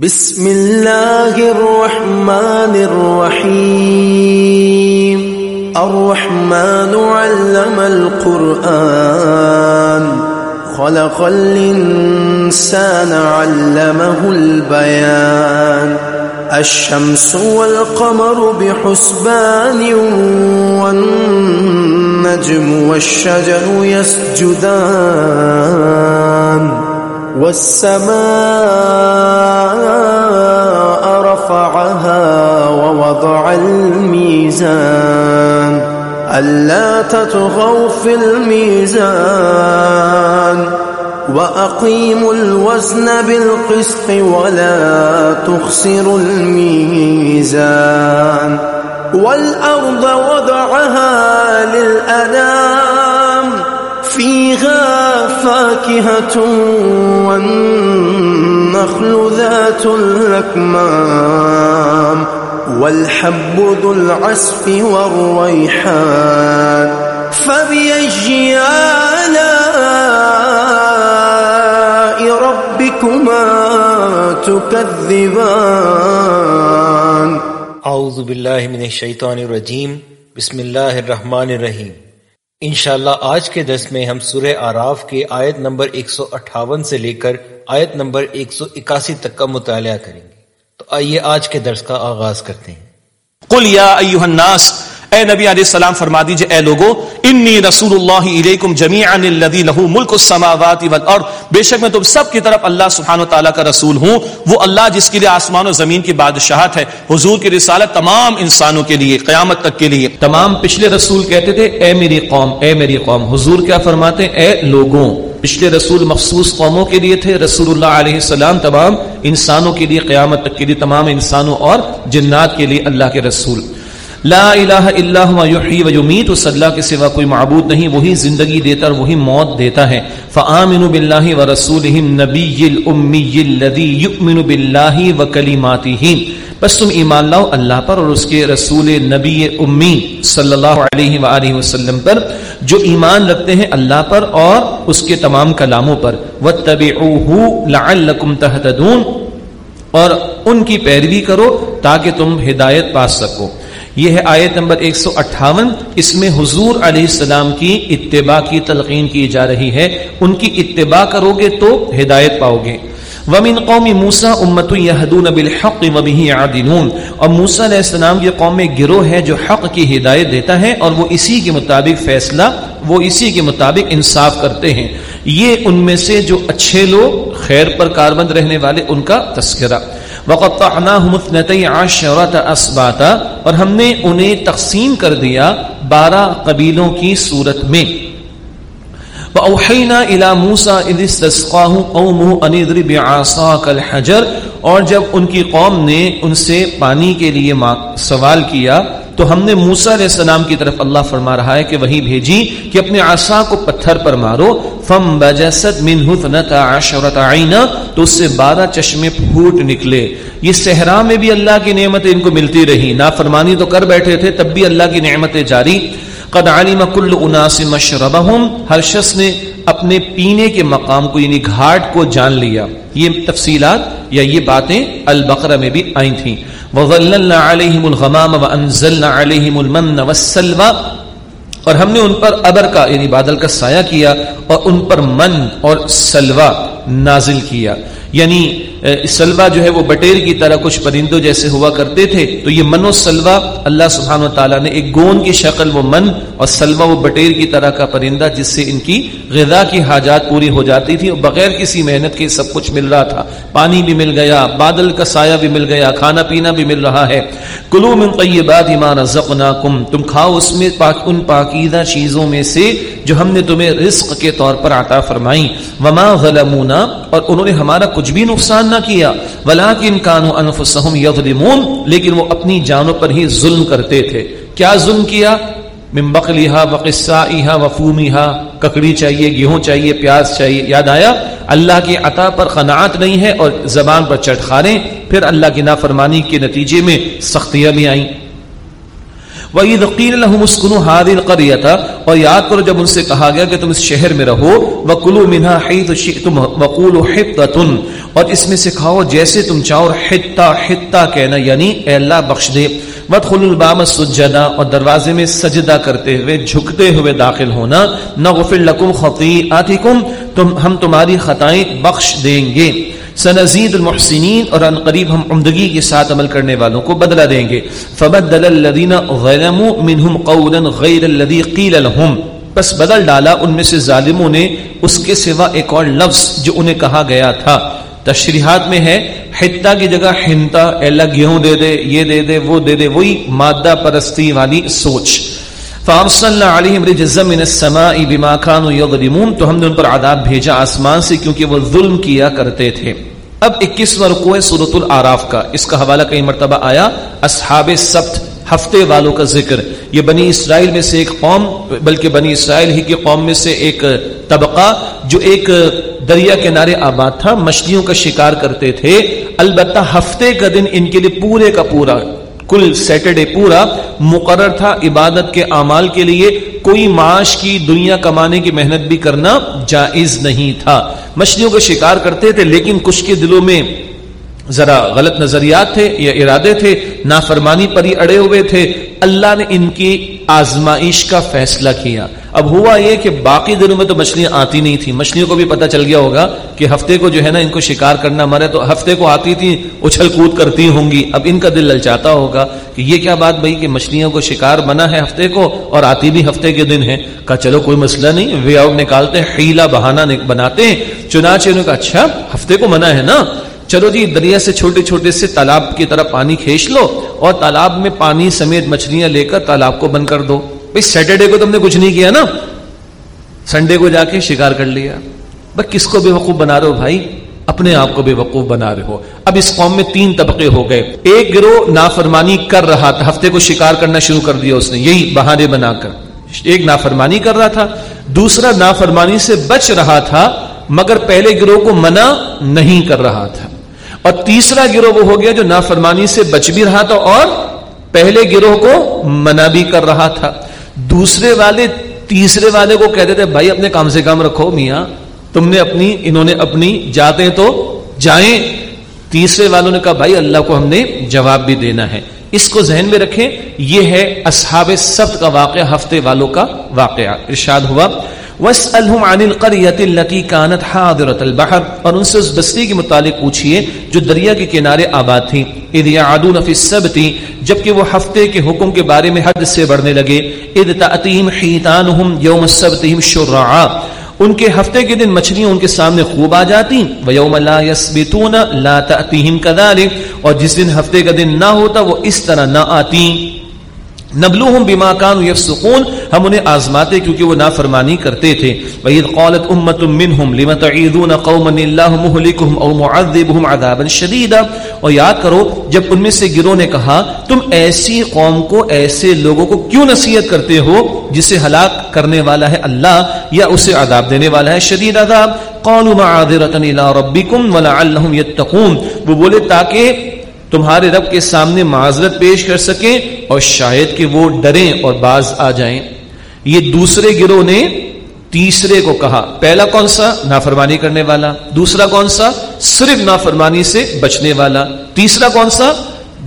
بسم الله الرحمن الرحيم الرحمن علم القرآن خلق الإنسان علمه البيان الشمس والقمر بحسبان والنجم والشجر يسجدان والسماء رفعها ووضع الميزان ألا تطغوا في الميزان وأقيموا الوزن بالقسط ولا تخسروا الميزان والأرض وضعها للأنام فيها فاكهة والنخل ذات الأكمام والحب ذو العسف والريحان فبيجي آلاء ربكما تكذبان اعوذ باللہ من الشیطان الرجیم بسم اللہ الرحمن الرحیم انشاءاللہ آج کے درس میں ہم سورہ آراف کے آیت نمبر 158 سے لے کر آیت نمبر 181 تک کا مطالعہ کریں گے۔ تو آئیے آج کے درس کا آغاز کرتے ہیں۔ قل یا ایوہ الناس اے نبی علیہ السلام، فرما دیجیے، اے لوگو، انی رسول اللہ علیکم جمیعا الذی له ملک السماوات والارض۔ بے شک میں تم سب کی طرف اللہ سبحانہ وتعالی کا رسول ہوں۔ وہ اللہ جس کے لیے آسمان و زمین کی بادشاہت ہے، حضور کی رسالت تمام انسانوں کے لیے، قیامت تک کے لیے۔ تمام پچھلے رسول کہتے تھے، اے میری قوم، اے میری قوم۔ حضور کیا فرماتے؟ ہیں اے لوگوں، پچھلے رسول مخصوص قوموں کے لیے تھے رسول اللہ علیہ السلام تمام انسانوں کے لیے، قیامت تک کے لیے تمام انسانوں اور جنات کے لیے اللہ کے رسول۔ لا الہ الا ہوا یحیی و یمیت، اس اللہ کے سوا کوئی معبود نہیں، وہی زندگی دیتا اور وہی موت دیتا ہے۔ فآمنوا باللہ و رسولہ النبی الامی الذی یؤمن باللہ و کلماتہ۔ بس تم ایمان لاؤ اللہ پر اور اس کے رسول نبی امی صلی اللہ علیہ وآلہ وسلم پر، جو ایمان رکھتے ہیں اللہ پر اور اس کے تمام کلاموں پر۔ واتبعوہ لعلکم تہتدون۔ اور ان کی پیروی کرو تاکہ تم ہدایت پا سکو۔ یہ ہے آیت نمبر 158 اس میں حضور علیہ السلام کی اتباع کی تلقین کی جا رہی ہے۔ ان کی اتباع کرو گے تو ہدایت پاؤ گے۔ ومن قوم موسا امت یہدون بالحق وبه يعدلون اور موسی علیہ السلام کی قوم میں گروہ ہے جو حق کی ہدایت دیتا ہے اور وہ اسی کے مطابق فیصلہ، وہ اسی کے مطابق انصاف کرتے ہیں۔ یہ ان میں سے جو اچھے لوگ، خیر پر کاربند رہنے والے، ان کا تذکرہ۔ وقطعناهم اثنتي عشرة اسباتا اور ہم نے انہیں تقسیم کر دیا بارہ قبیلوں کی صورت میں۔ وَأَوْحَيْنَا إِلَى مُوسَى إِذِ اسْتَسْقَاهُ قَوْمُهُ أَنِ اضْرِبْ عَصَاكَ الْحَجَرَ اور جب ان کی قوم نے ان سے پانی کے لیے سوال کیا، تو ہم نے موسیٰ علیہ السلام کی طرف اللہ فرما رہا ہے کہ وہی بھیجی کہ اپنے عصا کو پتھر پر مارو۔ فم بجسد منہ ثنتا عشرت عینا تو اس سے بارہ چشمے پھوٹ نکلے۔ یہ صحرا میں بھی اللہ کی نعمتیں ان کو ملتی رہی۔ نافرمانی تو کر بیٹھے تھے، تب بھی اللہ کی نعمتیں جاری۔ قد علم کل اناس مشربہم، ہر شخص نے اپنے پینے کے مقام کو یعنی گھاٹ کو جان لیا۔ یہ تفصیلات یا یہ باتیں البقرہ میں بھی آئی تھیں۔ وَظَلَّلْنَا عَلَيْهِمُ الْغَمَامَ وَأَنزَلْنَا عَلَيْهِمُ الْمَنَّ وَالسَّلْوَى اور ہم نے ان پر ابر کا یعنی بادل کا سایہ کیا اور ان پر من اور سلوا نازل کیا۔ یعنی سلوا جو ہے وہ بٹیر کی طرح کچھ پرندوں جیسے ہوا کرتے تھے، تو یہ من و سلوا اللہ سبحانہ و تعالیٰ نے ایک گون کی شکل وہ من اور سلوا وہ بٹیر کی طرح کا پرندہ جس سے ان کی غذا کی حاجات پوری ہو جاتی تھی اور بغیر کسی محنت کے سب کچھ مل رہا تھا۔ پانی بھی مل گیا، بادل کا سایہ بھی مل گیا، کھانا پینا بھی مل رہا ہے۔ کلو من طیبات ما رزقناکم، تم کھاؤ اس میں پاک، ان پاکیزہ چیزوں میں سے جو ہم نے تمہیں رزق کے طور پر عطا فرمائی۔ وما غلمونا اور انہوں نے ہمارا کچھ کچھ بھی نقصان نہ کیا، ولیکن کانوا انفسهم یظلمون، لیکن وہ اپنی جانوں پر ہی ظلم کرتے تھے۔ کیا ظلم کیا؟ من بقلیہا وقصائیہا وفومیہا ککڑی چاہیے، گیہوں چاہیے، پیاز چاہیے، یاد آیا؟ اللہ کی عطا پر قناعت نہیں ہے اور زبان پر چٹخاریں پھر اللہ کی نافرمانی کے نتیجے میں سختیاں بھی آئیں۔ وَإِذْ قِيلَ لَهُمُ اسْكُنُوا هَذِهِ الْقَرْيَةَ، اور یاد کرو جب ان سے کہا گیا کہ تم اس شہر میں رہو، وَكُلُوا مِنْهَا حَيْثُ شِئْتُمْ وَقُولُوا حِطَّةٌ۔ اور اس میں سے کھاؤ جیسے تم چاہو حتہ حتہ کہنا یعنی اے اللہ بخش دے۔ ودخل البام سجدہ، اور دروازے میں سجدہ کرتے ہوئے، جھکتے ہوئے داخل ہونا۔ نغفر لکم خطیئاتکم، تم، ہم تمہاری خطائیں بخش دیں گے۔ سنزید المحسنین، اور ان قریب ہم عمدگی کے ساتھ عمل کرنے والوں کو بدلہ دیں گے۔ فبدل الذین ظلموا منهم قولا غیر الذی قیل لهم پس بدل ڈالا ان میں سے ظالموں نے، اس کے سوا ایک اور لفظ جو انہیں کہا گیا تھا۔ تشریحات میں ہے حتہ کی جگہ ہنتا اللہ گیہوں دے دے، یہ دے دے، وہ دے دے، وہی مادہ پرستی والی سوچ۔ فارسلنا علیہم رجزا من السماء بما كانوا يظلمون تو ہم نے ان پر عذاب بھیجا آسمان سے، کیونکہ وہ ظلم کیا کرتے تھے۔ اب 21واں رکوع ہے سورۃ الاعراف کا۔ اس کا حوالہ کئی مرتبہ آیا۔ اصحاب سبت، ہفتے والوں کا ذکر۔ یہ بنی اسرائیل میں سے ایک قوم، بلکہ بنی اسرائیل ہی کی قوم میں سے ایک طبقہ، جو ایک دریا کنارے آباد تھا، مچھلیوں کا شکار کرتے تھے۔ البتہ ہفتے کا دن ان کے لیے پورے کا پورا، کل سیٹرڈے پورا مقرر تھا۔ عبادت کے اعمال کے لیے کوئی معاش کی دنیا کمانے کی محنت بھی کرنا جائز نہیں تھا۔ مچھلیوں کا شکار کرتے تھے، لیکن کچھ کے دلوں میں ذرا غلط نظریات تھے یا ارادے تھے، نافرمانی پر ہی اڑے ہوئے تھے۔ اللہ نے ان کی آزمائش کا فیصلہ کیا۔ اب ہوا یہ کہ باقی دنوں میں تو مچھلیاں آتی نہیں تھی مچھلیوں کو بھی پتہ چل گیا ہوگا کہ ہفتے کو جو ہے نا ان کو شکار کرنا مرے تو ہفتے کو آتی تھی اچھل کود کرتی ہوں گی۔ اب ان کا دل للچاتا ہوگا کہ یہ کیا بات بھائی کہ مچھلیوں کو شکار بنا ہے ہفتے کو اور آتی بھی ہفتے کے دن ہے کہا چلو کوئی مسئلہ نہیں، وے آؤٹ نکالتے ہیں بہانا بناتے ہیں۔ چنانچہ انہوں نے کہا اچھا ہفتے کو منع ہے نا۔ چلو جی دریا سے چھوٹے چھوٹے سے تالاب کی طرف پانی کھینچ لو اور تالاب میں پانی سمیت مچھلیاں لے کر تالاب کو بند کر دو۔ بھائی سیٹرڈے کو تم نے کچھ نہیں کیا نا۔ سنڈے کو جا کے شکار کر لیا۔ بس کس کو بے وقوف بنا رہے ہو بھائی؟ اپنے آپ کو بے وقوف بنا رہے ہو۔ اب اس قوم میں تین طبقے ہو گئے۔ ایک گروہ نافرمانی کر رہا تھا۔ ہفتے کو شکار کرنا شروع کر دیا اس نے۔ یہی بہانے بنا کر۔ ایک نافرمانی کر رہا تھا۔ دوسرا نافرمانی سے بچ رہا تھا۔ مگر پہلے گروہ کو منع نہیں کر رہا تھا۔ اور تیسرا گروہ وہ ہو گیا جو نافرمانی سے بچ بھی رہا تھا اور پہلے گروہ کو منع بھی کر رہا تھا۔ دوسرے والے، تیسرے والے کو کہتے تھے، بھائی، اپنے کام سے کام رکھو میاں، تم نے اپنی، انہوں نے اپنی، جاتے تو جائیں۔ تیسرے والوں نے کہا، بھائی، اللہ کو ہم نے جواب بھی دینا ہے۔ اس کو ذہن میں رکھیں، یہ ہے اصحاب سبت کا واقعہ، ہفتے والوں کا واقعہ۔ ارشاد ہوا۔ وَاسْأَلْهُمْ عَنِ الْقَرْيَةِ الَّتِي كَانَتْ حَاضِرَةَ الْبَحْرِ اور ان سے اس بستی کے متعلق پوچھئے جو دریا کے کنارے آباد تھی اِذْ يَعَدُونَ فِي السَّبْتِ جبکہ وہ ہفتے کے حکم کے بارے میں حد سے بڑھنے لگے۔ اِذْ تَأْتِهِمْ حِيتَانُهُمْ يَوْمَ السَّبْتِهِمْ شُرَّعَا۔ ان کے ہفتے کے دن مچھلیاں ان کے سامنے خوب آ جاتی وَيَوْمَ لَا يَسْبِتُونَ لَا تَأْتِهِمْ كَذَلِكَ اور جس دن ہفتے کا دن نہ ہوتا وہ اس طرح نہ آتی نبلوہم بما کانوا یفسقون، ہم انہیں آزماتے کیونکہ وہ نافرمانی کرتے تھے۔ وَإِذْ قَالَتْ أُمَّةٌ مِّنْهُمْ، لِمَ تَعِيذُونَ قَوْمًا اللَّهُ مُهْلِكُهُمْ أَوْ مُعَذِّبُهُمْ عَذَابًا شَدِيدًا۔ اور یاد کرو، جب ان میں سے گروہ نے کہا، تم ایسی قوم کو، ایسے لوگوں کو کیوں نصیحت کرتے ہو جسے ہلاک کرنے والا ہے اللہ یا اسے عذاب دینے والا ہے شدید عذاب؟ قالوا معاذرة الى ربكم ولعلهم يتقون۔ وہ بولے، تاکہ تمہارے رب کے سامنے معذرت پیش کر سکیں اور شاید کہ وہ ڈریں اور باز آ جائیں۔ یہ دوسرے گروہ نے تیسرے کو کہا۔ پہلا کون سا؟ نافرمانی کرنے والا۔ دوسرا کون سا؟ صرف نافرمانی سے بچنے والا۔ تیسرا کون سا؟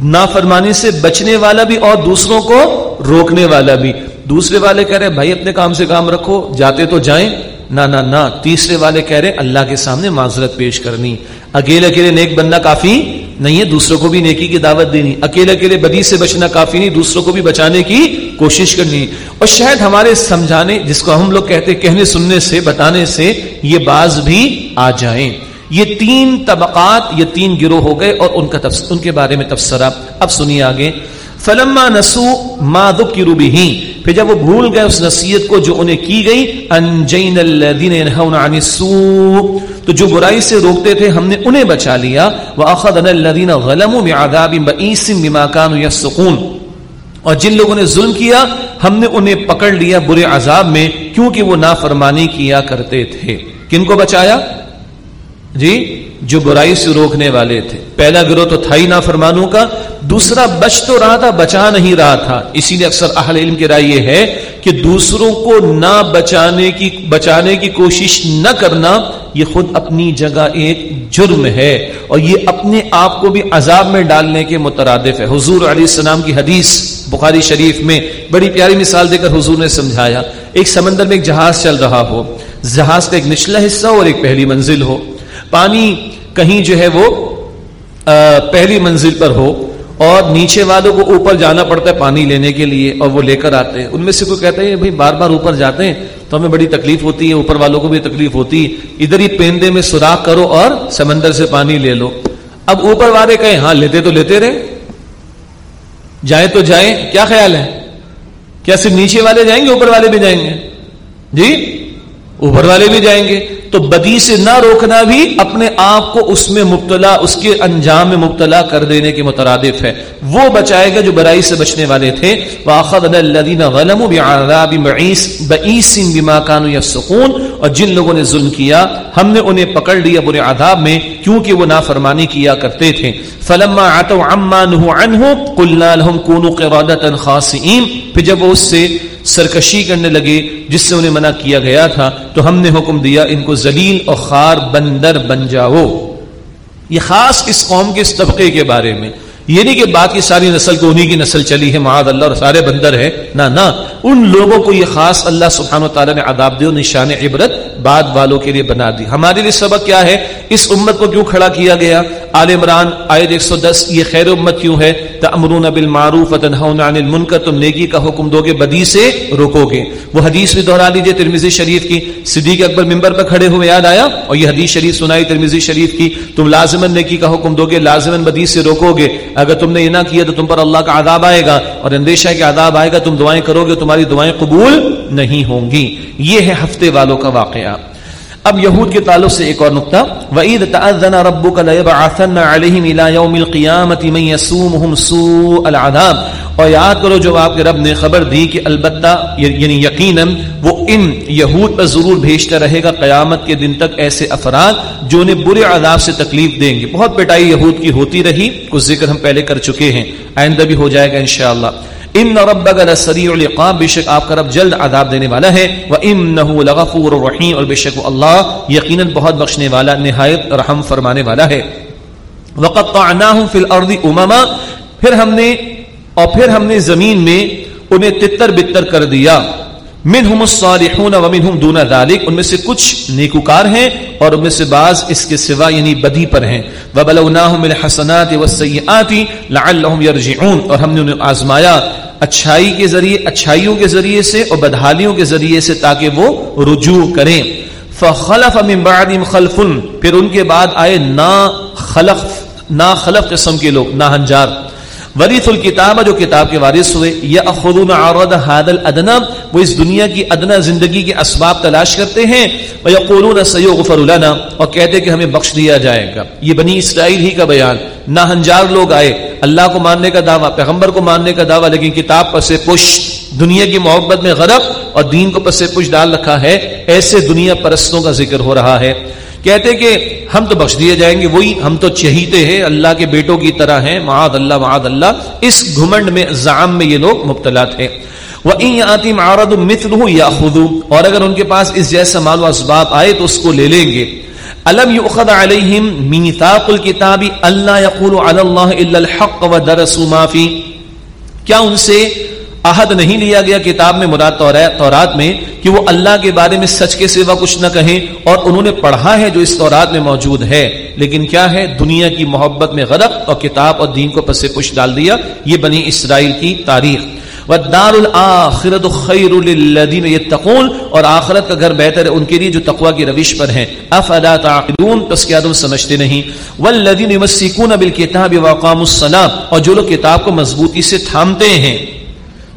نافرمانی سے بچنے والا بھی اور دوسروں کو روکنے والا بھی۔ دوسرے والے کہہ رہے بھائی، اپنے کام سے کام رکھو، جاتے تو جائیں۔ نہ نہ نہ۔ تیسرے والے کہہ رہے اللہ کے سامنے معذرت پیش کرنی۔ اکیلے اکیلے نیک بننا کافی نہیں ہے، دوسروں کو بھی نیکی کی دعوت دینی۔ اکیلے اکیلے بدی سے بچنا کافی نہیں، دوسروں کو بھی بچانے کی کوشش کرنی۔ اور شاید ہمارے سمجھانے، جس کو ہم لوگ کہتے کہنے سننے سے، بتانے سے یہ باز بھی آ جائیں۔ یہ تین طبقات، یہ تین گروہ ہو گئے اور ان کا ان کے بارے میں تبصرہ اب سنیے آگے۔ فلما نسو ما ذکروا به پھر جب وہ بھول گئے اس نصیحت کو جو انہیں کی گئی انجین الذين ينهون عن السوء، تو جو برائی سے روکتے تھے، ہم نے انہیں بچا لیا۔ واخذنا الذين ظلموا بعذاب بئيس بما كانوا يفسقون۔ اور جن لوگوں نے ظلم کیا، ہم نے انہیں پکڑ لیا برے عذاب میں، کیونکہ وہ نافرمانی کیا کرتے تھے۔ کن کو بچایا؟ جی جو برائی سے روکنے والے تھے۔ پہلا گروہ تو تھا ہی نافرمانوں کا دوسرا بچ تو رہا تھا، بچا نہیں رہا تھا۔ اسی لیے اکثر اہل علم کی رائے یہ ہے کہ دوسروں کو نہ بچانے کی بچانے کی کوشش نہ کرنا، یہ خود اپنی جگہ ایک جرم ہے۔ اور یہ اپنے آپ کو بھی عذاب میں ڈالنے کے مترادف ہے۔ حضور علیہ السلام کی حدیث بخاری شریف میں بڑی پیاری مثال دے کر حضور نے سمجھایا۔ ایک سمندر میں ایک جہاز چل رہا ہو۔ جہاز کا ایک نچلا حصہ اور ایک پہلی منزل ہو۔ پانی کہیں جو ہے وہ پہلی منزل پر ہو۔ اور نیچے والوں کو اوپر جانا پڑتا ہے پانی لینے کے لیے، اور وہ لے کر آتے ہیں۔ ان میں سے کوئی کہتا ہے بھائی بار بار اوپر جاتے ہیں، تو ہمیں بڑی تکلیف ہوتی ہے، اوپر والوں کو بھی تکلیف ہوتی ہے۔ ادھر ہی پیندے میں سوراخ کرو اور سمندر سے پانی لے لو۔ اب اوپر والے کہیں ہاں لیتے تو لیتے رہے۔ جائیں تو جائیں۔ کیا خیال ہے؟ کیا صرف نیچے والے جائیں گے، اوپر والے بھی جائیں گے؟ جی اوپر والے بھی جائیں گے۔ تو بدی سے نہ روکنا بھی اپنے آپ کو اس میں مبتلا، اس کے انجام میں مبتلا کر دینے کے مترادف ہے۔ وہ بچائے گا جو برائی سے بچنے والے تھے۔ سکون اور جن لوگوں نے ظلم کیا، ہم نے انہیں پکڑ لیا برے عذاب میں، کیونکہ وہ نافرمانی کیا کرتے تھے۔ فلما عتوا عما نهوا عنه، قلنا لهم كونوا قرادة خاسئين۔ پھر جب وہ اس سے سرکشی کرنے لگے، جس سے انہیں منع کیا گیا تھا، تو ہم نے حکم دیا ان کو ذلیل اور خار بندر بن جاؤ۔ یہ خاص اس قوم کے اس طبقے کے بارے میں۔ یہ نہیں کہ باقی ساری نسل کو انہی کی نسل چلی ہے معاد اللہ اور سارے بندر ہیں۔ نہ نہ۔ ان لوگوں کو یہ خاص اللہ سبحانہ و تعالیٰ نے عذاب دے نشان عبرت بعد والوں کے لیے بنا دی۔ ہمارے لیے سبق کیا ہے؟ اس امت کو کیوں کھڑا کیا گیا؟ آل عمران، آیت 110 یہ خیر امت کیوں ہے؟ تأمرون بالمعروف وتنہون عن المنکر، تم نیکی کا حکم دو گے، بدی سے روکو گے۔ وہ حدیث بھی دہرا لیجیے ترمذی شریف کی۔ صدیق اکبر منبر پر کھڑے ہوئے، یاد آیا؟ اور یہ حدیث شریف سنائی ترمذی شریف کی۔ تم لازمن نیکی کا حکم دو گے لازمن بدی سے روکو گے۔ اگر تم نے یہ نہ کیا، تو تم پر اللہ کا عذاب آئے گا۔ اور اندیشہ کہ عذاب آئے گا، تم دعائیں کرو گے، تمہاری دعائیں قبول نہیں ہوں گی۔ یہ ہے ہفتے والوں کا واقعہ۔ اب یہود کے تعلق سے ایک اور نقطہ، وَإِذْ تَأَذَّنَ رَبُّكَ لَيَبْعَثَنَّ عَلَيْهِمْ إِلَى يَوْمِ الْقِيَامَةِ مَنْ يَسُومُهُمْ سُوءَ الْعَذَابِ۔ اور یاد کرو جو آپ کے رب نے خبر دی کہ البتہ یعنی یقیناً وہ ان یہود پر ضرور بھیجتا رہے گا قیامت کے دن تک ایسے افراد جو انہیں برے عذاب سے تکلیف دیں گے۔ بہت پٹائی یہود کی ہوتی رہی، کچھ ذکر ہم پہلے کر چکے ہیں، آئندہ بھی ہو جائے گا انشاءاللہ۔ ان ربک لسریع العقاب، بے شک آپ کا رب جلد عذاب دینے والا ہے وانه لغفور رحیم اور بے شک اللہ یقینا بہت بخشنے والا، نہایت رحم فرمانے والا ہے۔ وقطعناهم في الارض امما پھر ہم نے، اور پھر ہم نے زمین میں انہیں تتر بتر کر دیا۔ منہم الصالحون ومنہم دون ذالک، ان میں سے کچھ نیکوکار ہیں اور ان میں سے بعض اس کے سوا یعنی بدی پر ہیں۔ وبلوناہم بالحسنات والسیئات يرجعون۔ اور ہم نے انہیں آزمایا اچھائی کے ذریعے، اچھائیوں کے ذریعے سے اور بدحالیوں کے ذریعے سے تاکہ وہ رجوع کریں۔ فخلف من بعدهم خلف، پھر ان کے بعد آئے نا خلف نا خلف قسم کے لوگ، نا ہنجار۔ وریث الکتاب جو کتاب کے وارث ہوئے یا اخذون عرض هذا الادنى، وہ اس دنیا کی ادنا زندگی کے اسباب تلاش کرتے ہیں ويقولون سيغفر لنا، اور کہتے کہ ہمیں بخش دیا جائے گا۔ یہ بنی اسرائیل ہی کا بیان۔ نہ ہنجار لوگ آئے، اللہ کو ماننے کا دعویٰ، پیغمبر کو ماننے کا دعویٰ، لیکن کتاب پر سے پش، دنیا کی محبت میں غرق، اور دین کو پس سے پش ڈال رکھا ہے۔ ایسے دنیا پرستوں کا ذکر ہو رہا ہے۔ کہتے کہ ہم تو بخش دیے جائیں گے، وہی ہم تو چہیتے ہیں، اللہ کے بیٹوں کی طرح ہیں معاد اللہ معاد اللہ۔ اس گھمنڈ میں، زعم میں یہ لوگ مبتلا تھے۔ اور اگر ان کے پاس اس جیسا مال و اسباب آئے تو اس کو لے لیں گے۔ الم یؤخذ علیہم میثاق الکتاب اللہ یقول علی اللہ الا الحق ودرسوا ما فی کیا ان سے عہد نہیں لیا گیا کتاب میں مراد تورات میں کہ وہ اللہ کے بارے میں سچ کے سوا کچھ نہ کہیں اور انہوں نے پڑھا ہے جو اس تورات میں موجود ہے۔ لیکن کیا ہے؟ دنیا کی محبت میں غرق اور کتاب اور دین کو پس پش ڈال دیا۔ یہ بنی اسرائیل کی تاریخ۔ والدار الاخرت خیر للذین یتقون اور آخرت کا گھر بہتر ہے ان کے لیے جو تقوی کی روش پر ہیں۔ افلا تعقلون؟ پس کیا تم سمجھتے نہیں۔ والذین یمسکون بالکتاب واقاموا الصلاۃ اور جو لوگ کتاب کو مضبوطی سے تھامتے ہیں۔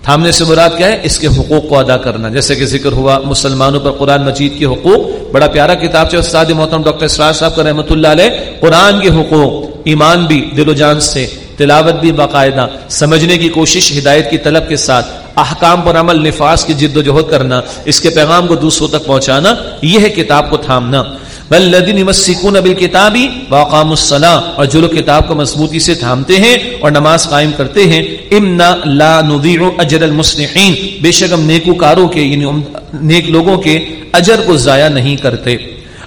تھامنے سے مراد کیا ہے اس کے حقوق کو ادا کرنا۔ جیسے کہ ذکر ہوا مسلمانوں پر قرآن مجید کے حقوق، بڑا پیارا کتاب سے استاد محترم ڈاکٹر اسرار صاحب کا رحمۃ اللہ علیہ، قرآن کے حقوق، ایمان بھی دل و جان سے، تلاوت بھی باقاعدہ، سمجھنے کی کوشش، ہدایت کی طلب کے ساتھ، احکام پر عمل نفاس کی جد و جہد کرنا، اس کے پیغام کو دوسروں تک پہنچانا، یہ ہے کتاب کو تھامنا۔ والذین یمسکون بالکتاب واقاموا الصلاۃ اور جو لوگ کتاب کو مضبوطی سے تھامتے ہیں اور نماز قائم کرتے ہیں امنا لا نضيع اجر المصلحین بے شک ہم نیکوکاروں کے یعنی نیک لوگوں کے اجر کو ضائع نہیں کرتے۔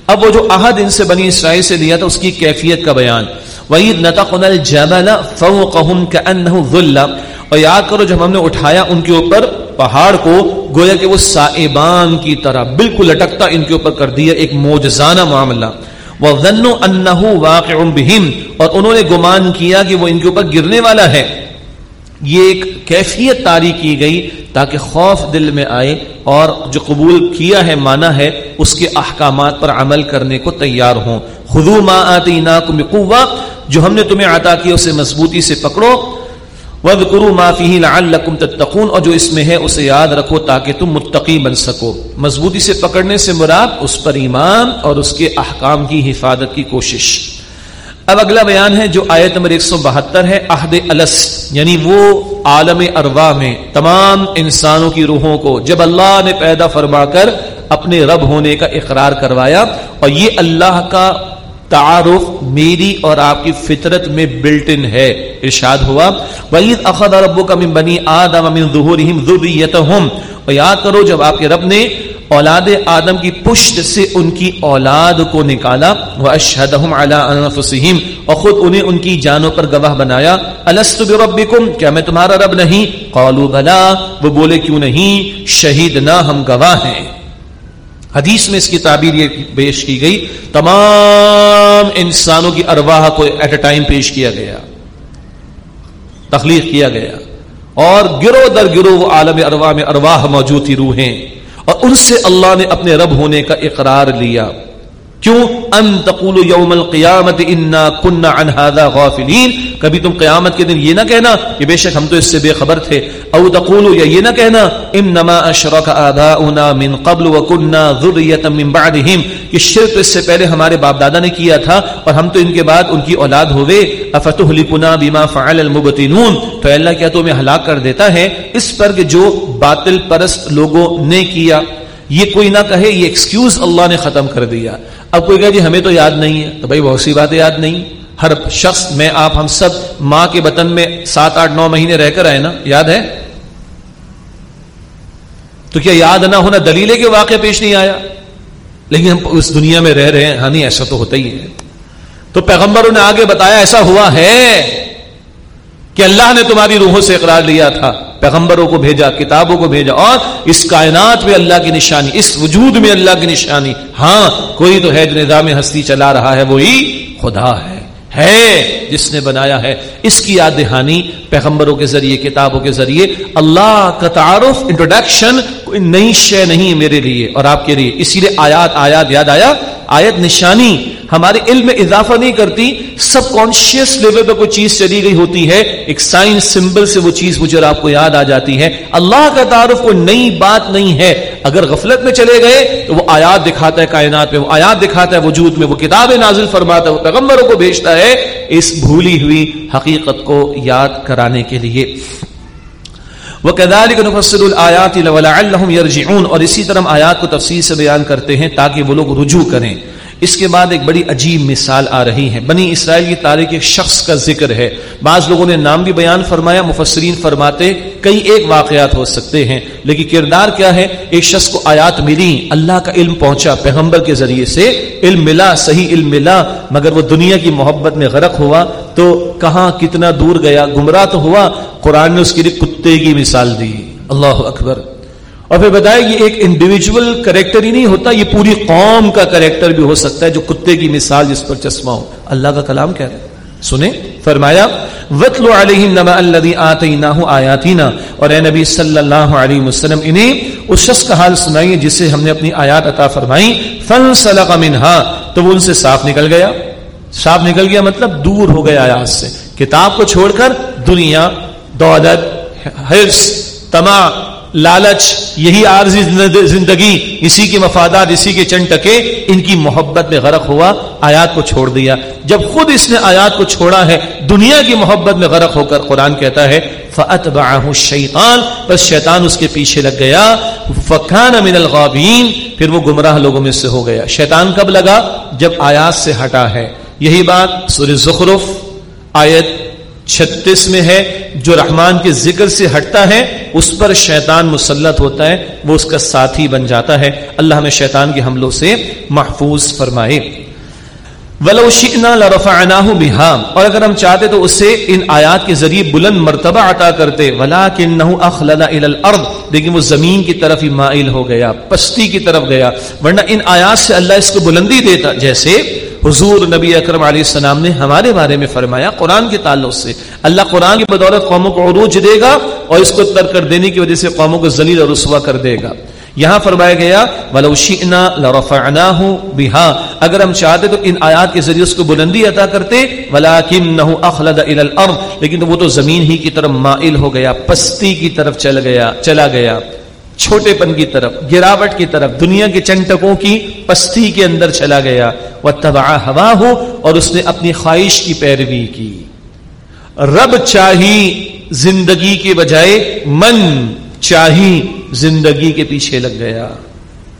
اب وہ جو عہد ان سے بنی اسرائیل سے لیا تھا، اس کی کیفیت کا بیان۔ وَإِذْ نَتَقْنَا الْجَبَلَ فَوْقَهُمْ كَأَنَّهُ ظُلَّ۔ اور یاد کرو، جب ہم نے اٹھایا ان کے اوپر پہاڑ کو گویا کہ وہ سائبان کی طرح بالکل لٹکتا ان کے اوپر کر دیا ایک موجزانہ معاملہ۔ وَظَنُّ أَنَّهُ وَاقِعٌ بِهِمْ۔ اور انہوں نے گمان کیا کہ وہ ان کے اوپر گرنے والا ہے۔ یہ ایک کیفیت تاری کی گئی تاکہ خوف دل میں آئے اور جو قبول کیا ہے، مانا ہے، اس کے احکامات پر عمل کرنے کو تیار ہوں۔ خدو ما آتیناکم قوہ جو ہم نے تمہیں عطا کیا اسے مضبوطی سے پکڑو۔ وَذْكُرُوا مَا فِيهِ لَعَلَّكُمْ تَتَّقُونَ اور جو اس میں ہے اسے یاد رکھو تاکہ تم متقی بن سکو۔ مضبوطی سے پکڑنے سے مراد اس پر ایمان اور اس کے احکام کی حفاظت کی کوشش۔ اب اگلا بیان ہے جو آیت نمبر 172 ہے، عہد الس یعنی وہ عالم ارواح میں تمام انسانوں کی روحوں کو جب اللہ نے پیدا فرما کر اپنے رب ہونے کا اقرار کروایا اور یہ اللہ کا تعارف میری اور آپ کی فطرت میں بلٹ ان ہے۔ ارشاد ہوا۔ وعید وَإِذْ أَخَذَ رَبُّكَ مِن بَنِي آدَمَ مِن ظُهُورِهِمْ ذُرِّيَّتَهُمْ۔ اور یاد کرو، جب آپ کے رب نے اولاد آدم کی پشت سے ان کی اولاد کو نکالا، وَأَشْهَدَهُمْ عَلَىٰ أَنفُسِهِمْ۔ اور خود انہیں ان کی جانوں پر گواہ بنایا۔ أَلَسْتُ بِرَبِّكُمْ؟ کیا میں تمہارا رب نہیں؟ قالوا بلا وہ بولے، کیوں نہیں؟ شہیدنا ہم گواہ ہیں۔ حدیث میں اس کی تعبیر یہ پیش کی گئی، تمام انسانوں کی ارواح کو ایٹ اے ٹائم پیش کیا گیا، تخلیق کیا گیا۔ اور گرو در گرو وہ عالم ارواح میں ارواح موجود تھی، روحیں۔ اور ان سے اللہ نے اپنے رب ہونے کا اقرار لیا۔ کیوں؟ ان تقول یوم القیامت انا کنا عن هذا غافلین۔ کبھی تم قیامت کے دن یہ نہ کہنا کہ بے شک ہم تو اس سے بے خبر تھے۔ او تقول یا یہ نہ کہنا، انما اشرک آباؤنا من قبل وكنا ذریه من بعدهم کہ شرک اس سے پہلے ہمارے باپ دادا نے کیا تھا اور ہم تو ان کے بعد ان کی اولاد ہوئے۔ افتهلكنا بما فعل المبطلون تو اللہ کیا تو ہمیں ہلاک کر دیتا ہے؟ اس پر کہ جو باطل پرست لوگوں نے کیا۔ یہ کوئی نہ کہے، یہ ایکسکیوز اللہ نے ختم کر دیا۔ اب کوئی کہے جی ہمیں تو یاد نہیں ہے۔ تو بھائی بہت سی باتیں یاد نہیں۔ ہر شخص، میں، آپ، ہم سب ماں کے بطن میں سات آٹھ نو مہینے رہ کر آئے نا؟ یاد ہے؟ تو کیا یاد نہ ہونا دلیل ہے کہ واقع پیش نہیں آیا؟ لیکن ہم اس دنیا میں رہ رہے ہیں۔ ہاں نہیں، ایسا تو ہوتا ہی ہے۔ تو پیغمبروں نے آگے بتایا، ایسا ہوا ہے۔ کہ اللہ نے تمہاری روحوں سے اقرار لیا تھا، پیغمبروں کو بھیجا، کتابوں کو بھیجا، اور اس کائنات میں اللہ کی نشانی، اس وجود میں اللہ کی نشانی۔ ہاں کوئی تو ہے جو نظام ہستی چلا رہا ہے، وہی خدا ہے ہے جس نے بنایا ہے۔ اس کی یاد دہانی پیغمبروں کے ذریعے، کتابوں کے ذریعے۔ اللہ کا تعارف انٹروڈکشن کوئی نئی شے نہیں میرے لیے اور آپ کے لیے۔ اسی لیے آیات آیات، یاد آیا؟ آیت نشانی۔ ہمارے علم میں اضافہ نہیں کرتی سب کانشیس لیول پہ کوئی چیز چلی گئی ہوتی ہے، ایک سائنس سمبل سے وہ چیز مجھے آپ کو یاد آ جاتی ہے۔ اللہ کا تعارف کوئی نئی بات نہیں ہے۔ اگر غفلت میں چلے گئے تو وہ آیات دکھاتا ہے کائنات میں، وہ آیات دکھاتا ہے وجود میں، وہ کتابیں نازل فرماتا ہے، وہ پیغمبروں کو بھیجتا ہے۔ اس بھولی ہوئی حقیقت کو یاد کرانے کے لیے۔ وہ کدال نفسر الآیات یرجعون اور اسی طرح آیات کو تفصیل سے بیان کرتے ہیں تاکہ وہ لوگ رجوع کریں۔ اس کے بعد ایک بڑی عجیب مثال آ رہی ہے۔ بنی اسرائیل کی تاریخ ایک شخص کا ذکر ہے۔ بعض لوگوں نے نام بھی بیان فرمایا، مفسرین فرماتے کئی ایک واقعات ہو سکتے ہیں، لیکن کردار کیا ہے؟ ایک شخص کو آیات ملی، اللہ کا علم پہنچا، پیغمبر کے ذریعے سے علم ملا، صحیح علم ملا، مگر وہ دنیا کی محبت میں غرق ہوا۔ تو کہاں کتنا دور گیا؟ گمراہ تو ہوا؟ قرآن نے اس کے لیے کتے کی مثال دی۔ اللہ اکبر۔ اور پھر بتایا یہ ایک انڈیویجول کریکٹر ہی نہیں ہوتا، یہ پوری قوم کا کریکٹر بھی ہو سکتا ہے جو کتے کی مثال جس پر چشمہ ہو۔ اللہ کا کلام کہہ رہے سنیں۔ فرمایا وَتْلُ عَلَيْهِمْ نَمَا الَّذِي آتَيْنَاهُ آيَاتِنَا۔ اور اے نبی صلی اللہ علیہ وسلم، انہیں اس شخص کا حال سنائیے جسے ہم نے اپنی آیات عطا فرمائی۔ فَنْسَلَقَ مِنْهَا۔ تو وہ ان سے صاف نکل گیا۔ صاف نکل گیا مطلب دور ہو گیا آیات سے۔ کتاب کو چھوڑ کر دنیا، دولت حرص تما لالچ، یہی عارضی زندگی اسی کے مفادات، اسی کے چند ٹکے، ان کی محبت میں غرق ہوا، آیات کو چھوڑ دیا۔ جب خود اس نے آیات کو چھوڑا ہے، دنیا کی محبت میں غرق ہو کر قرآن کہتا ہے، فَأَتْبَعَهُ الشَّيْطَانِ، بس شیطان اس کے پیچھے لگ گیا، فَكَانَ مِنَ الْغَابِينَ، پھر وہ گمراہ لوگوں میں سے ہو گیا۔ شیطان کب لگا؟ جب آیات سے ہٹا ہے۔ یہی بات سورہ زخرف، آیت چھتیس میں ہے، جو رحمان کے ذکر سے ہٹتا ہے، اس پر شیطان مسلط ہوتا ہے، وہ اس کا ساتھی بن جاتا ہے۔ اللہ ہمیں شیطان کے حملوں سے محفوظ فرمائے۔ ولو شئنا لرفعناه بها۔ اور اگر ہم چاہتے تو اسے ان آیات کے ذریعے بلند مرتبہ عطا کرتے۔ ولکنه اخلد الى الارض لیکن وہ زمین کی طرف ہی مائل ہو گیا، پستی کی طرف گیا۔ ورنہ ان آیات سے اللہ اس کو بلندی دیتا، جیسے حضور نبی اکرم علیہ السلام نے ہمارے بارے میں فرمایا، قرآن کے تعلق سے۔ اللہ قرآن کی بدولت قوموں کو عروج دے گا اور اس کو تر کر دینے کی وجہ سے قوموں کو ذلیل اور رسوا کر دے گا۔ یہاں فرمایا گیا، ولو شئنا لرفعناه اگر ہم چاہتے تو ان آیات کے ذریعے اس کو بلندی عطا کرتے ولکنه اخلد الى الارض لیکن وہ تو زمین ہی کی طرف مائل ہو گیا، پستی کی طرف چل گیا، چلا گیا۔ چھوٹے پن کی طرف، گراوٹ کی طرف، دنیا کے چنٹکوں کی پستی کے اندر چلا گیا۔ وہ تباہ ہوا ہو اور اس نے اپنی خواہش کی پیروی کی۔ رب چاہی زندگی کے بجائے، من چاہی زندگی کے پیچھے لگ گیا۔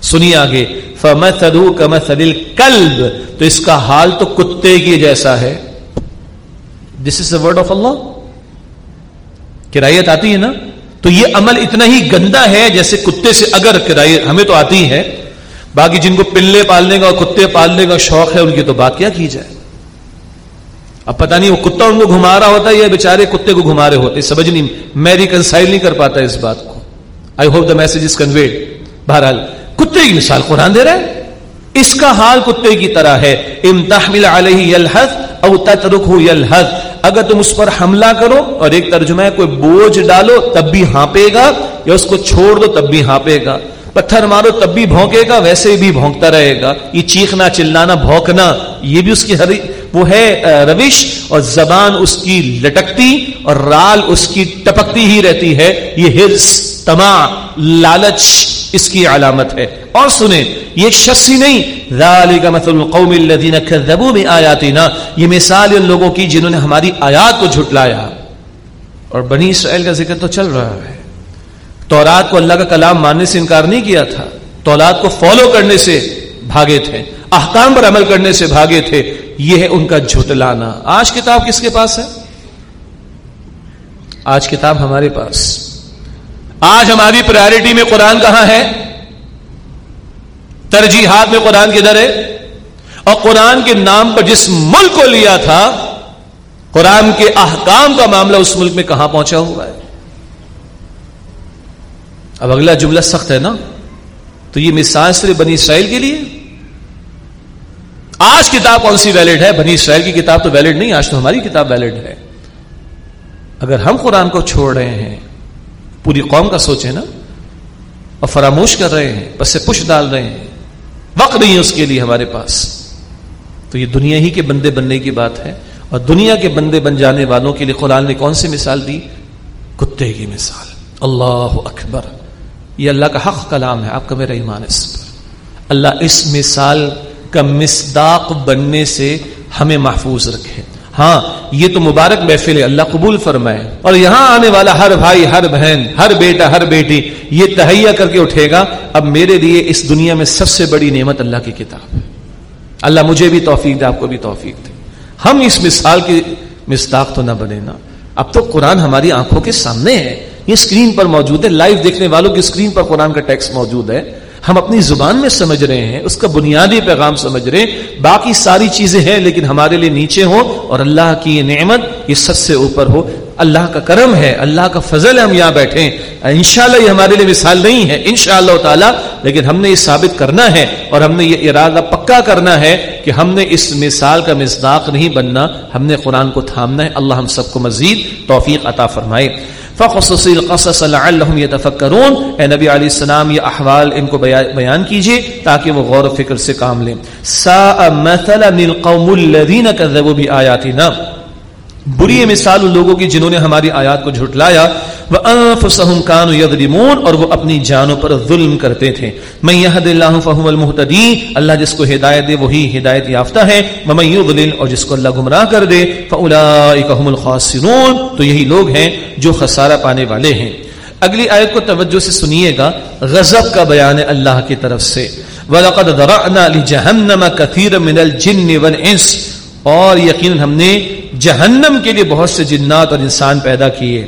سنی آگے فمثلو کمثل الکلب تو اس کا حال تو کتے کی جیسا ہے۔ دس از ورڈ آف اللہ کرایت آتی ہے نا؟ تو یہ عمل اتنا ہی گندا ہے جیسے کتے سے اگر کرایت ہمیں تو آتی ہے۔ باقی جن کو پلے پالنے کا اور کتے پالنے کا شوق ہے، ان کی تو بات کیا کی جائے۔ اب پتہ نہیں وہ کتا ان کو گھما رہا ہوتا ہے یا بےچارے کتے کو گھما رہے ہوتے سمجھ نہیں، میں ریکنسائل نہیں کر پاتا اس بات کو۔ I hope the message is conveyed بہرحال، کتے کی مثال قرآن دے رہا ہے؟ اس کا حال کتے کی طرح ہے۔ امتحمل علیہ یلحظ او تترکہ یلحظ۔ اگر تم اس پر حملہ کرو اور ایک ترجمہ ہے، کوئی بوجھ ڈالو تب بھی ہانپے گا، یا اس کو چھوڑ دو تب بھی ہانپے گا۔ پتھر مارو تب بھی بھونکے گا، ویسے بھی بھونکتا رہے گا۔ یہ چیخنا، چلانا، بھونکنا، یہ بھی اس کی ہری، وہ ہے روش۔ اور زبان اس کی لٹکتی اور رال اس کی ٹپکتی ہی رہتی ہے۔ یہ ہرس تما لالچ۔ اس کی علامت ہے۔ اور سنیں، یہ ایک شخص ہی نہیں۔ ذالک مثل القوم الذين كذبوا بآياتنا یہ مثال ان لوگوں کی جنہوں نے ہماری آیات کو جھٹلایا۔ اور بنی اسرائیل کا ذکر تو چل رہا ہے۔ تورات کو اللہ کا کلام ماننے سے انکار نہیں کیا تھا۔ تورات کو فالو کرنے سے بھاگے تھے۔ احکام پر عمل کرنے سے بھاگے تھے۔ یہ ہے ان کا جھٹلانا۔ آج کتاب کس کے پاس ہے؟ آج کتاب ہمارے پاس۔ آج ہماری پرائرٹی میں قرآن کہاں ہے؟ ترجیحات میں قرآن کدھر ہے؟ اور قرآن کے نام پر جس ملک کو لیا تھا، قرآن کے احکام کا معاملہ اس ملک میں کہاں پہنچا ہوا ہے؟ اب اگلا جملہ سخت ہے نا؟ تو یہ مثال صرف بنی اسرائیل کے لیے۔ آج کتاب کون سی ویلڈ ہے؟ بنی اسرائیل کی کتاب تو ویلڈ نہیں، آج تو ہماری کتاب ویلڈ ہے۔ اگر ہم قرآن کو چھوڑ رہے ہیں پوری قوم کا سوچے نا؟ اور فراموش کر رہے ہیں، بس سے پش ڈال رہے ہیں۔ وقت نہیں ہے اس کے لیے ہمارے پاس۔ تو یہ دنیا ہی کے بندے بننے کی بات ہے۔ اور دنیا کے بندے بن جانے والوں کے لیے قرآن نے کون سی مثال دی؟ کتے کی مثال۔ اللہ اکبر۔ یہ اللہ کا حق کلام ہے، آپ کا میرا ایمان اس پر۔ اللہ اس مثال کا مصداق بننے سے ہمیں محفوظ رکھے۔ ہاں یہ تو مبارک محفل ہے، اللہ قبول فرمائے۔ اور یہاں آنے والا ہر بھائی، ہر بہن، ہر بیٹا، ہر بیٹی، یہ تہیا کر کے اٹھے گا، اب میرے لیے اس دنیا میں سب سے بڑی نعمت اللہ کی کتاب ہے۔ اللہ مجھے بھی توفیق دے، آپ کو بھی توفیق دے۔ ہم اس مثال کی مستاق تو نہ بنے نا۔ اب تو قرآن ہماری آنکھوں کے سامنے ہے۔ یہ اسکرین پر موجود ہے، لائیو دیکھنے والوں کی اسکرین پر قرآن کا ٹیکس موجود ہے۔ ہم اپنی زبان میں سمجھ رہے ہیں، اس کا بنیادی پیغام سمجھ رہے ہیں۔ باقی ساری چیزیں ہیں، لیکن ہمارے لیے نیچے ہو اور اللہ کی یہ نعمت یہ سب سے اوپر ہو۔ اللہ کا کرم ہے، اللہ کا فضل ہے ہم یہاں بیٹھے انشاءاللہ یہ ہمارے لیے مثال نہیں ہے، انشاءاللہ تعالی، لیکن ہم نے یہ ثابت کرنا ہے اور ہم نے یہ ارادہ پکا کرنا ہے کہ ہم نے اس مثال کا مصداق نہیں بننا، ہم نے قرآن کو تھامنا ہے۔ اللہ ہم سب کو مزید توفیق عطا فرمائے۔ فخصصی القصص لعلهم يتفکرون اے نبی علیہ السلام، یہ احوال ان کو بیان کیجیے تاکہ وہ غور و فکر سے کام لیں۔ ساء مثلا القوم الذين كذبوا بآياتنا بری مثال ان لوگوں کی جنہوں نے ہماری آیات کو جھٹلایا اور وہ اپنی جانوں پر ظلم کرتے تھے۔ اللہ جس کو ہدایت دے وہی ہدایت یافتہ ہے۔ اور جس کو اللہ گمراہ کر دے الخاسرون۔ تو یہی لوگ ہیں جو خسارہ پانے والے ہیں۔ اگلی آیت کو توجہ سے سنیے گا، غضب کا بیان ہے اللہ کی طرف سے۔ وَلَقَدْ ذَرَعْنَا لِجَهَنَّمَ كَثِيرًا مِنَ الْجِنِّ وَالْإِنسِ۔ اور یقین ہم نے جہنم کے لیے بہت سے جنات اور انسان پیدا کیے۔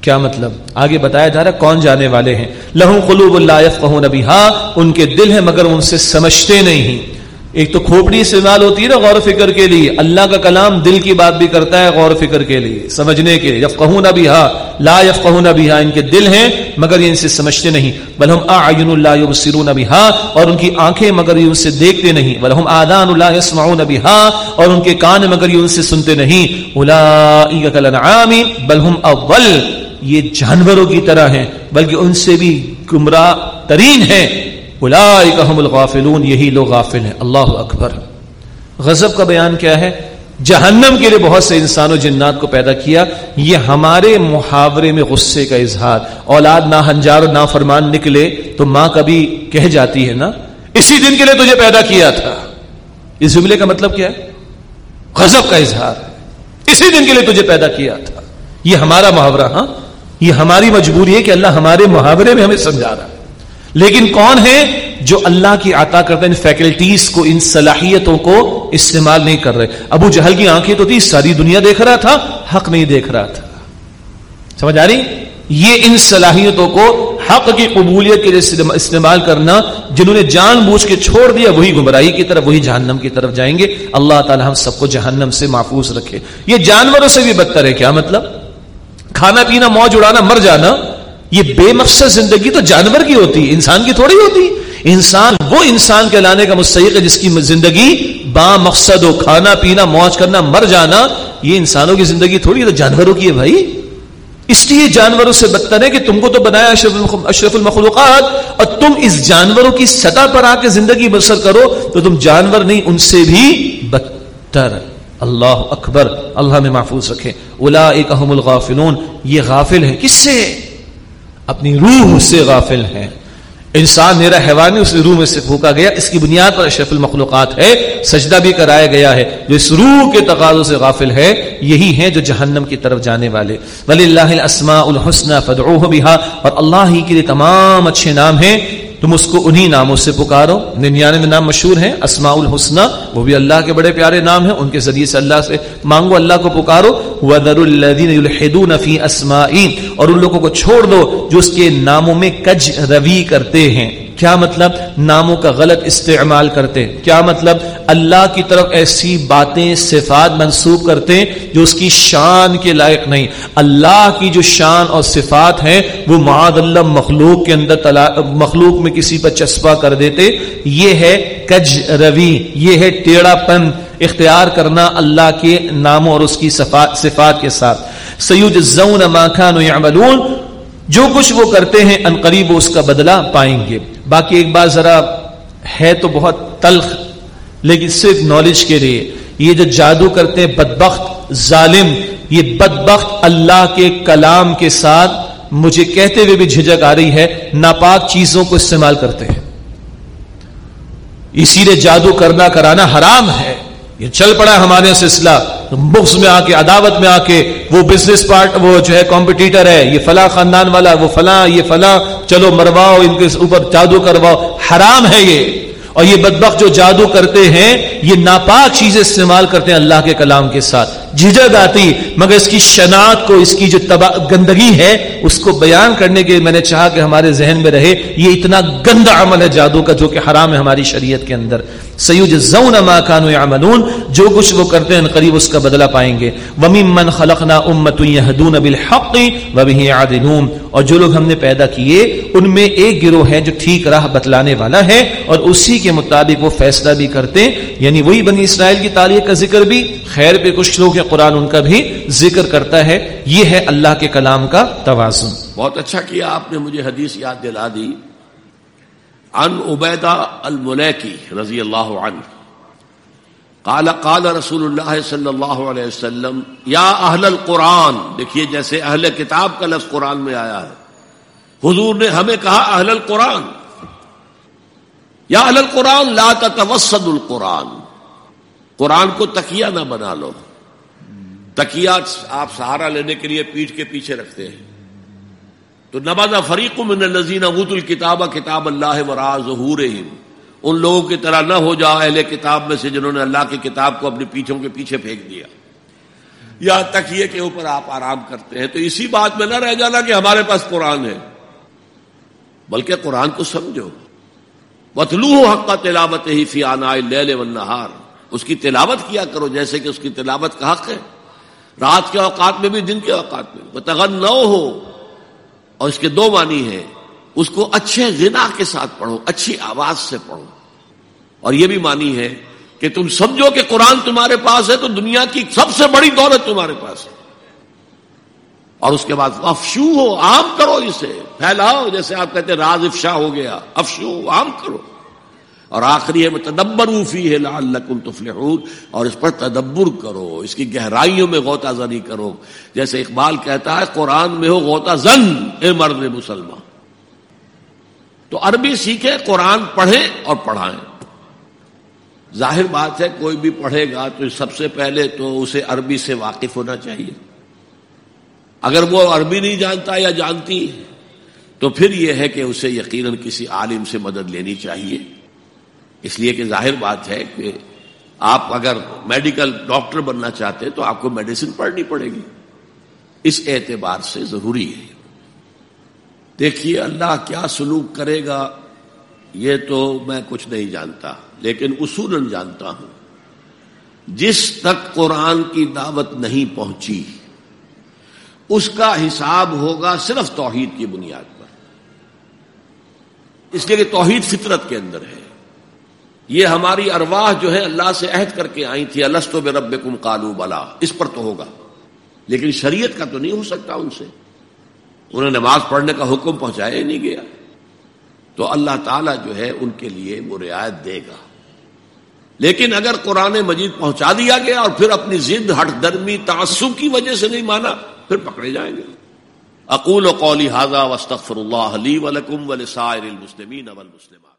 کیا مطلب؟ آگے بتایا جا رہا کون جانے والے ہیں۔ لہو قلوب اللہ یفقہون بها ان کے دل ہیں مگر ان سے سمجھتے نہیں۔ ایک تو کھوپڑی استعمال ہوتی ہے نا غور و فکر کے لیے۔ اللہ کا کلام دل کی بات بھی کرتا ہے غور و فکر کے لیے، سمجھنے کے لیے۔ یفقہون بها لا یفقہون بها ان کے دل ہیں مگر یہ ان سے سمجھتے نہیں۔ بل ہم اعین لا یبصرون اور ان کی آنکھیں مگر یہ ان سے دیکھتے نہیں۔ بل ہم آذان لا يسمعون اور ان کے کان مگر یہ ان سے سنتے نہیں۔ اولئک کالانعام بل ہم اول۔ یہ جانوروں کی طرح ہیں، بلکہ ان سے بھی گمراہ ترین ہیں۔ هم الغافلون، یہی لوگ غافل ہیں۔ اللہ اکبر۔ غضب کا بیان کیا ہے؟ جہنم کے لیے بہت سے انسان و جنات کو پیدا کیا۔ یہ ہمارے محاورے میں غصے کا اظہار۔ اولاد نہ ہنجار نہ فرمان نکلے تو ماں کبھی کہہ جاتی ہے نا، اسی دن کے لیے تجھے پیدا کیا تھا۔ اس جملے کا مطلب کیا ہے؟ غضب کا اظہار۔ اسی دن کے لیے تجھے پیدا کیا تھا۔ یہ ہمارا محاورہ ہاں؟ یہ ہماری مجبوری ہے کہ اللہ ہمارے محاورے میں ہمیں سمجھا رہا ہے۔ لیکن کون ہے جو اللہ کی عطا کرتا ان فیکلٹیز کو، ان صلاحیتوں کو استعمال نہیں کر رہے؟ ابو جہل کی آنکھیں تو تھی ساری دنیا دیکھ رہا تھا، حق نہیں دیکھ رہا تھا۔ سمجھ آ رہی؟ یہ ان صلاحیتوں کو حق کی قبولیت کے لیے استعمال کرنا، جنہوں نے جان بوجھ کے چھوڑ دیا، وہی گمراہی کی طرف، وہی جہنم کی طرف جائیں گے۔ اللہ تعالی ہم سب کو جہنم سے محفوظ رکھے۔ یہ جانوروں سے بھی بدتر ہے، کیا مطلب؟ کھانا پینا، موج اڑانا، مر جانا۔ یہ بے مقصد زندگی تو جانور کی ہوتی انسان کی تھوڑی ہوتی انسان وہ انسان کے لانے کا مستحق ہے جس کی زندگی با مقصد ہو کھانا پینا موج کرنا مر جانا یہ انسانوں کی زندگی تھوڑی ہے تو جانوروں کی ہے بھائی۔ اس لیے جانوروں سے بدتر ہے کہ تم کو تو بنایا اشرف المخلوقات اور تم اس جانوروں کی سطح پر آ کے زندگی بسر کرو تو تم جانور نہیں ان سے بھی بدتر۔ اللہ اکبر اللہ میں محفوظ رکھے۔ الا الغافلون یہ غافل ہے کس سے؟ اپنی روح سے غافل ہیں انسان میرا حیوانی اس روح میں سے پھونکا گیا۔ اس کی بنیاد پر اشرف المخلوقات ہے، سجدہ بھی کرایا گیا ہے۔ جو اس روح کے تقاضوں سے غافل ہے، یہی ہیں جو جہنم کی طرف جانے والے۔ ولی اللہ الاسماء الحسن فدعوہ بها۔ اور اللہ ہی کے لیے تمام اچھے نام ہیں۔ تم اس کو انہی ناموں سے پکارو۔ ننانوے نام مشہور ہیں اسماء الحسنہ وہ بھی اللہ کے بڑے پیارے نام ہیں، ان کے ذریعے سے اللہ سے مانگو، اللہ کو پکارو۔ وَذَرُ الَّذِينَ يُلْحِدُونَ فِي اور ان لوگوں کو چھوڑ دو جو اس کے ناموں میں کج روی کرتے ہیں۔ کیا مطلب ناموں کا غلط استعمال کرتے؟ کیا مطلب اللہ کی طرف ایسی باتیں، صفات منسوب کرتے جو اس کی شان کے لائق نہیں؟ اللہ کی جو شان اور صفات ہیں، وہ معاد اللہ مخلوق کے اندر مخلوق میں کسی پر چسپا کر دیتے۔ یہ ہے کج روی، یہ ہے ٹیڑھا پن۔ اختیار کرنا اللہ کے ناموں اور اس کی صفات کے ساتھ۔ سید زون ماخان جو کچھ وہ کرتے ہیں، ان قریب اس کا بدلہ پائیں گے۔ باقی ایک بات ذرا ہے تو بہت تلخ، لیکن صرف نالج کے لیے۔ یہ جو جادو کرتے ہیں بدبخت ظالم، یہ بدبخت اللہ کے کلام کے ساتھ مجھے کہتے ہوئے بھی جھجک آ رہی ہے، ناپاک چیزوں کو استعمال کرتے ہیں۔ اسی لیے جادو کرنا، کرانا حرام ہے۔ یہ چل پڑا ہمارے سلسلہ۔ بکس میں آ کے، عداوت میں آ کے، وہ بزنس پارٹ وہ جو ہے کمپٹیٹر ہے، یہ فلاں خاندان والا، وہ فلاں، یہ فلاں، چلو مرواؤ، ان کے اوپر جادو کرواؤ۔ حرام ہے یہ۔ اور یہ بدبخت جو جادو کرتے ہیں، یہ ناپاک چیزیں استعمال کرتے ہیں اللہ کے کلام کے ساتھ۔ جھجک آتی، مگر اس کی شناخت کو، اس کی جو گندگی ہے، اس کو بیان کرنے کے میں نے چاہا کہ ہمارے ذہن میں رہے۔ یہ اتنا گندا عمل ہے جادو کا، جو کہ حرام ہے ہماری شریعت کے اندر۔ سیوج ما کانو یعملون جو کچھ وہ کرتے ہیں، قریب اس کا بدلہ پائیں گے۔ وممن خلقنا امه يهدون بالحق وبه اور جو لوگ ہم نے پیدا کیے، ان میں ایک گروہ ہے جو ٹھیک راہ بتلانے والا ہے، اور اسی کے مطابق وہ فیصلہ بھی کرتے یعنی وہی بنی اسرائیل کی تاریخ کا ذکر بھی، خیر پہ کچھ لوگ ہیں، قرآن ان کا بھی ذکر کرتا ہے۔ یہ ہے اللہ کے کلام کا توازن۔ بہت اچھا کیا آپ نے مجھے حدیث یاد دلا دی۔ عن عبیدہ الملیکی رضی اللہ عنہ قال قال رسول اللہ صلی اللہ علیہ وسلم، یا اہل القرآن، دیکھیے جیسے اہل کتاب کا لفظ قرآن میں آیا ہے۔ حضور نے ہمیں کہا، اہل القرآن۔ یا اہل القرآن، لا تتوسد القرآن۔ قرآن کو تکیہ نہ بنا لو۔ تکیا آپ سہارا لینے کے لیے پیٹھ کے پیچھے رکھتے ہیں۔ تو نبازا فریق من الزین ابوت الکتاب کتاب اللہ و راز ان لوگوں کی طرح نہ ہو جاؤ، اہل کتاب میں سے جنہوں نے اللہ کی کتاب کو اپنی پیچھوں کے پیچھے پھینک دیا۔ یا تکیے کے اوپر آپ آرام کرتے ہیں۔ تو اسی بات میں نہ رہ جانا کہ ہمارے پاس قرآن ہے۔ بلکہ قرآن کو سمجھو۔ بتلو حق کا تلاوت ہی فی آنا لے نہار اس کی تلاوت کیا کرو، جیسے کہ اس کی تلاوت کا حق ہے۔ رات کے اوقات میں بھی، دن کے اوقات میں بتغن نہ ہو اور اس کے دو معنی ہیں۔ اس کو اچھے غنا کے ساتھ پڑھو، اچھی آواز سے پڑھو۔ اور یہ بھی مانی ہے کہ تم سمجھو کہ قرآن تمہارے پاس ہے تو دنیا کی سب سے بڑی دولت تمہارے پاس ہے۔ اور اس کے بعد افشو ہو، عام کرو اسے، پھیلاؤ، جیسے آپ کہتے ہیں، راز افشا ہو گیا، افشو، عام کرو۔ اور آخری ہے تدبر اوفی ہے لال تفلحون اور اس پر تدبر کرو، اس کی گہرائیوں میں غوطہ زنی کرو۔ جیسے اقبال کہتا ہے، قرآن میں ہو غوطہ زن، اے مرد مسلمان تو عربی سیکھے قرآن پڑھیں اور پڑھائیں۔ ظاہر بات ہے، کوئی بھی پڑھے گا تو سب سے پہلے تو اسے عربی سے واقف ہونا چاہیے۔ اگر وہ عربی نہیں جانتا یا جانتی تو پھر یہ ہے کہ اسے یقیناً کسی عالم سے مدد لینی چاہیے۔ اس لیے کہ ظاہر بات ہے کہ آپ اگر میڈیکل ڈاکٹر بننا چاہتے تو آپ کو میڈیسن پڑھنی پڑے گی۔ اس اعتبار سے ضروری ہے۔ دیکھیے اللہ کیا سلوک کرے گا، یہ تو میں کچھ نہیں جانتا، لیکن اصول جانتا ہوں۔ جس تک قرآن کی دعوت نہیں پہنچی، اس کا حساب ہوگا صرف توحید کی بنیاد پر۔ اس لیے کہ توحید فطرت کے اندر ہے۔ یہ ہماری ارواح جو ہے اللہ سے عہد کر کے آئی تھی السط بے رب کم کالو بلا، اس پر تو ہوگا۔ لیکن شریعت کا تو نہیں ہو سکتا ان سے۔ انہیں نماز پڑھنے کا حکم پہنچایا ہی نہیں گیا۔ تو اللہ تعالیٰ جو ہے ان کے لیے وہ رعایت دے گا۔ لیکن اگر قرآن مجید پہنچا دیا گیا اور پھر اپنی ضد، ہٹ درمی تعصب کی وجہ سے نہیں مانا، پھر پکڑے جائیں گے۔ اقول و قولی حاضہ وسطر اللہ علی ولکم ولسائر المسلمین والمسلمات۔